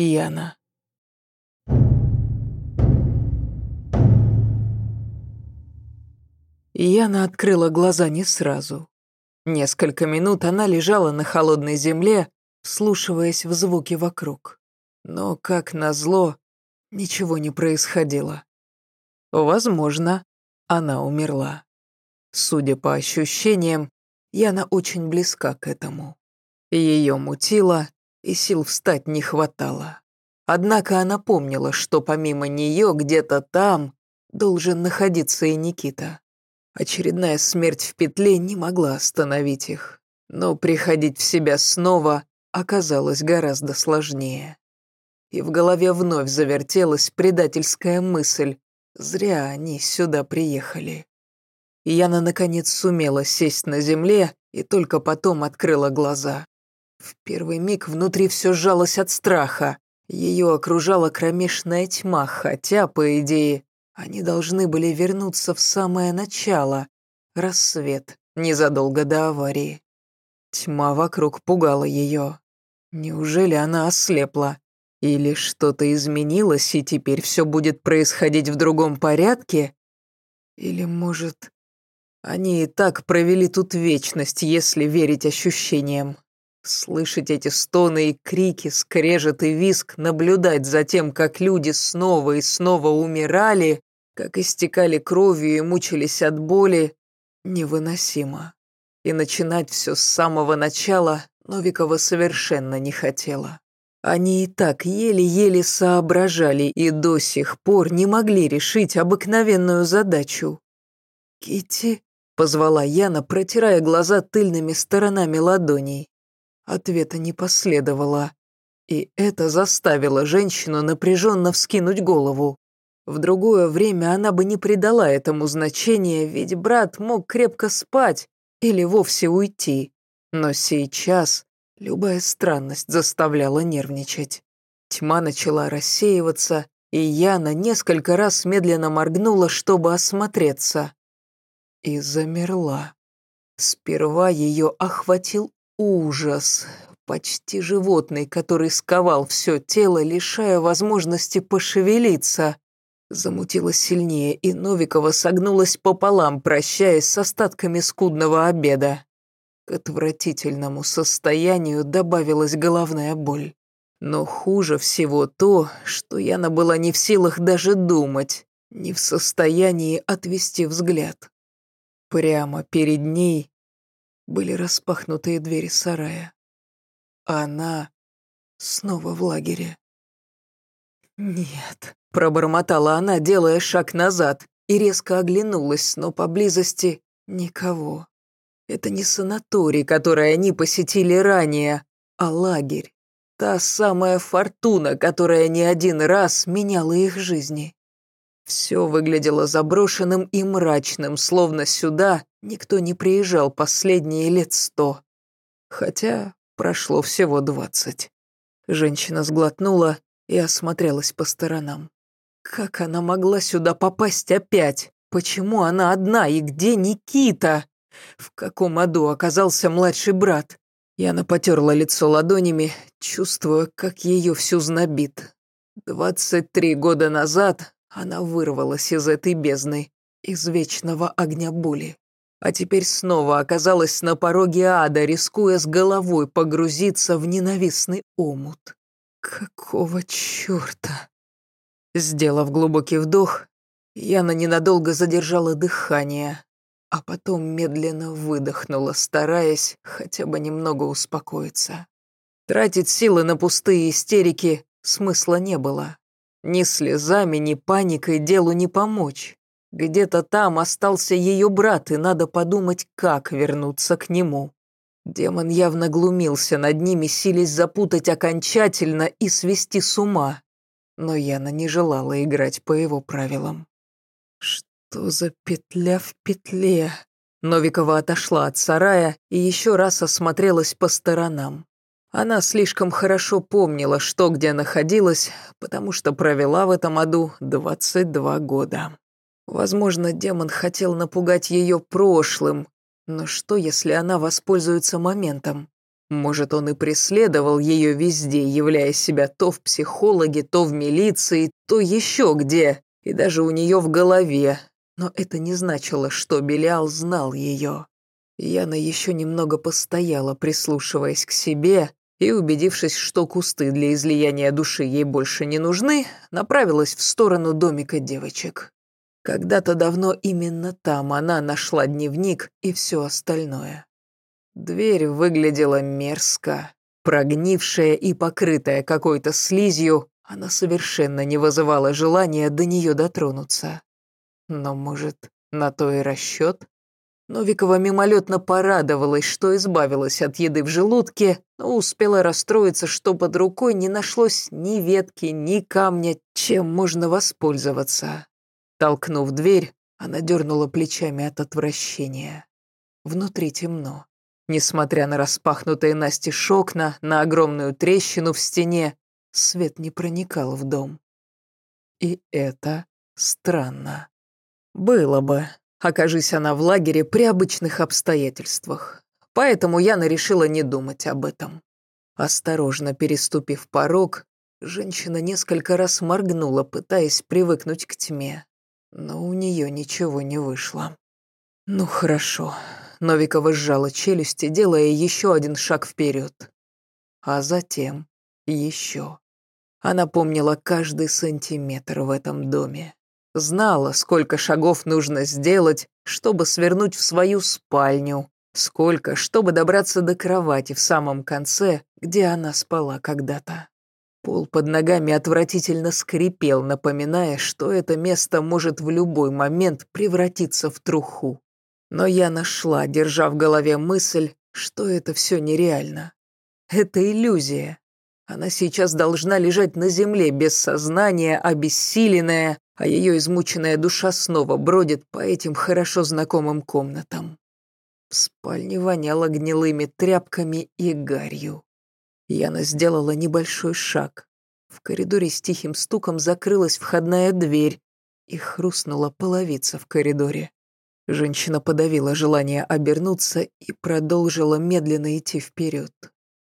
Яна. Яна открыла глаза не сразу. Несколько минут она лежала на холодной земле, вслушиваясь в звуки вокруг. Но, как назло, ничего не происходило. Возможно, она умерла. Судя по ощущениям, Яна очень близка к этому. Ее мутило, и сил встать не хватало. Однако она помнила, что помимо нее где-то там должен находиться и Никита. Очередная смерть в петле не могла остановить их, но приходить в себя снова оказалось гораздо сложнее. И в голове вновь завертелась предательская мысль. Зря они сюда приехали. Яна, наконец, сумела сесть на земле и только потом открыла глаза. В первый миг внутри все сжалось от страха. Ее окружала кромешная тьма, хотя, по идее, они должны были вернуться в самое начало, рассвет, незадолго до аварии. Тьма вокруг пугала ее. Неужели она ослепла? Или что-то изменилось, и теперь все будет происходить в другом порядке? Или, может, они и так провели тут вечность, если верить ощущениям? Слышать эти стоны и крики, скрежет и виск, наблюдать за тем, как люди снова и снова умирали, как истекали кровью и мучились от боли, невыносимо. И начинать все с самого начала Новикова совершенно не хотела. Они и так еле-еле соображали и до сих пор не могли решить обыкновенную задачу. Кити позвала Яна, протирая глаза тыльными сторонами ладоней. Ответа не последовало, и это заставило женщину напряженно вскинуть голову. В другое время она бы не придала этому значения, ведь брат мог крепко спать или вовсе уйти. Но сейчас любая странность заставляла нервничать. Тьма начала рассеиваться, и Яна несколько раз медленно моргнула, чтобы осмотреться. И замерла. Сперва ее охватил Ужас. Почти животный, который сковал все тело, лишая возможности пошевелиться. Замутило сильнее, и Новикова согнулась пополам, прощаясь с остатками скудного обеда. К отвратительному состоянию добавилась головная боль. Но хуже всего то, что Яна была не в силах даже думать, не в состоянии отвести взгляд. Прямо перед ней были распахнутые двери сарая. Она снова в лагере. «Нет», — пробормотала она, делая шаг назад, и резко оглянулась, но поблизости никого. Это не санаторий, который они посетили ранее, а лагерь. Та самая фортуна, которая не один раз меняла их жизни. Все выглядело заброшенным и мрачным, словно сюда Никто не приезжал последние лет сто. Хотя прошло всего двадцать. Женщина сглотнула и осмотрелась по сторонам. Как она могла сюда попасть опять? Почему она одна и где Никита? В каком аду оказался младший брат? Яна потерла лицо ладонями, чувствуя, как ее всю знобит. Двадцать три года назад она вырвалась из этой бездны, из вечного огня боли а теперь снова оказалась на пороге ада, рискуя с головой погрузиться в ненавистный омут. Какого черта? Сделав глубокий вдох, Яна ненадолго задержала дыхание, а потом медленно выдохнула, стараясь хотя бы немного успокоиться. Тратить силы на пустые истерики смысла не было. Ни слезами, ни паникой делу не помочь. Где-то там остался ее брат, и надо подумать, как вернуться к нему. Демон явно глумился над ними, силясь запутать окончательно и свести с ума. Но Яна не желала играть по его правилам. Что за петля в петле? Новикова отошла от сарая и еще раз осмотрелась по сторонам. Она слишком хорошо помнила, что где находилась, потому что провела в этом аду 22 года. Возможно, демон хотел напугать ее прошлым, но что, если она воспользуется моментом? Может, он и преследовал ее везде, являя себя то в психологе, то в милиции, то еще где, и даже у нее в голове. Но это не значило, что Белиал знал ее. Яна еще немного постояла, прислушиваясь к себе, и, убедившись, что кусты для излияния души ей больше не нужны, направилась в сторону домика девочек. Когда-то давно именно там она нашла дневник и все остальное. Дверь выглядела мерзко. Прогнившая и покрытая какой-то слизью, она совершенно не вызывала желания до нее дотронуться. Но, может, на то и расчет? Новикова мимолетно порадовалась, что избавилась от еды в желудке, но успела расстроиться, что под рукой не нашлось ни ветки, ни камня, чем можно воспользоваться. Толкнув дверь, она дернула плечами от отвращения. Внутри темно. Несмотря на распахнутые настежь окна, на огромную трещину в стене, свет не проникал в дом. И это странно. Было бы, окажись она в лагере при обычных обстоятельствах. Поэтому Яна решила не думать об этом. Осторожно переступив порог, женщина несколько раз моргнула, пытаясь привыкнуть к тьме. Но у нее ничего не вышло. Ну хорошо, Новикова сжала челюсти, делая еще один шаг вперед. А затем еще. Она помнила каждый сантиметр в этом доме. Знала, сколько шагов нужно сделать, чтобы свернуть в свою спальню, сколько, чтобы добраться до кровати в самом конце, где она спала когда-то. Пол под ногами отвратительно скрипел, напоминая, что это место может в любой момент превратиться в труху. Но я нашла, держа в голове мысль, что это все нереально. Это иллюзия. Она сейчас должна лежать на земле без сознания, обессиленная, а ее измученная душа снова бродит по этим хорошо знакомым комнатам. В спальне воняло гнилыми тряпками и гарью. Яна сделала небольшой шаг. В коридоре с тихим стуком закрылась входная дверь и хрустнула половица в коридоре. Женщина подавила желание обернуться и продолжила медленно идти вперед.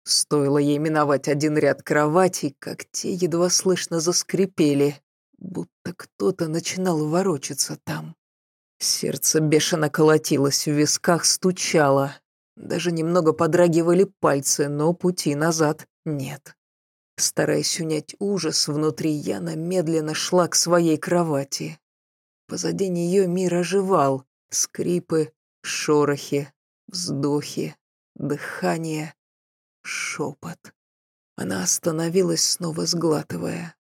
Стоило ей миновать один ряд кроватей, как те едва слышно заскрипели, будто кто-то начинал ворочаться там. Сердце бешено колотилось, в висках стучало. Даже немного подрагивали пальцы, но пути назад нет. Стараясь унять ужас внутри, Яна медленно шла к своей кровати. Позади нее мир оживал, Скрипы, шорохи, вздохи, дыхание, шепот. Она остановилась, снова сглатывая.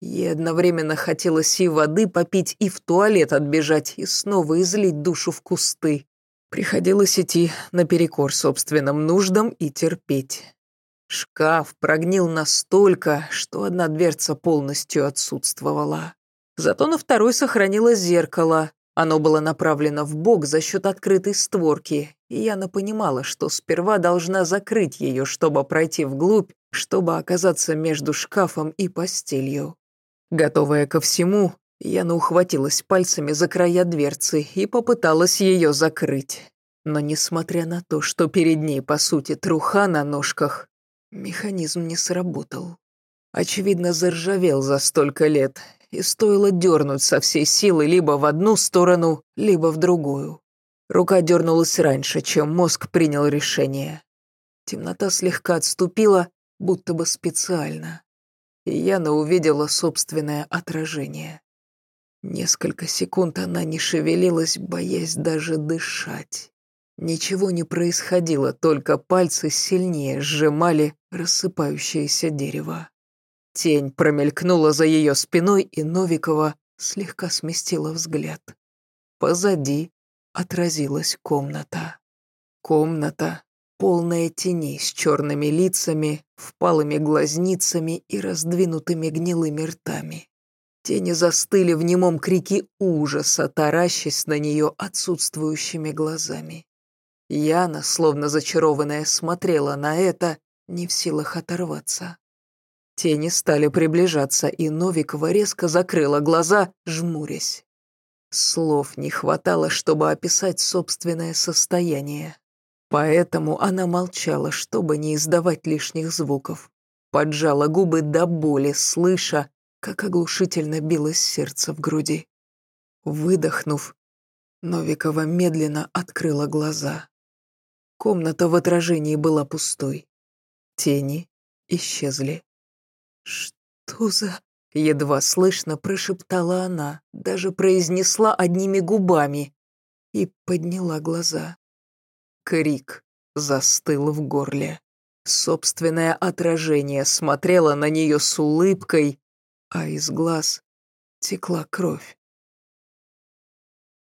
Ей одновременно хотелось и воды попить, и в туалет отбежать, и снова излить душу в кусты. Приходилось идти наперекор собственным нуждам и терпеть. Шкаф прогнил настолько, что одна дверца полностью отсутствовала. Зато на второй сохранилось зеркало, оно было направлено в бок за счет открытой створки, и Яна понимала, что сперва должна закрыть ее, чтобы пройти вглубь, чтобы оказаться между шкафом и постелью. Готовая ко всему, Яна ухватилась пальцами за края дверцы и попыталась ее закрыть. Но несмотря на то, что перед ней, по сути, труха на ножках, механизм не сработал. Очевидно, заржавел за столько лет, и стоило дернуть со всей силы либо в одну сторону, либо в другую. Рука дернулась раньше, чем мозг принял решение. Темнота слегка отступила, будто бы специально. И Яна увидела собственное отражение. Несколько секунд она не шевелилась, боясь даже дышать. Ничего не происходило, только пальцы сильнее сжимали рассыпающееся дерево. Тень промелькнула за ее спиной, и Новикова слегка сместила взгляд. Позади отразилась комната. Комната, полная теней с черными лицами, впалыми глазницами и раздвинутыми гнилыми ртами. Тени застыли в немом крике ужаса, таращась на нее отсутствующими глазами. Яна, словно зачарованная, смотрела на это, не в силах оторваться. Тени стали приближаться, и Новикова резко закрыла глаза, жмурясь. Слов не хватало, чтобы описать собственное состояние. Поэтому она молчала, чтобы не издавать лишних звуков. Поджала губы до боли, слыша, как оглушительно билось сердце в груди. Выдохнув, Новикова медленно открыла глаза. Комната в отражении была пустой. Тени исчезли. «Что за...» — едва слышно прошептала она, даже произнесла одними губами и подняла глаза. Крик застыл в горле. Собственное отражение смотрело на нее с улыбкой, а из глаз текла кровь.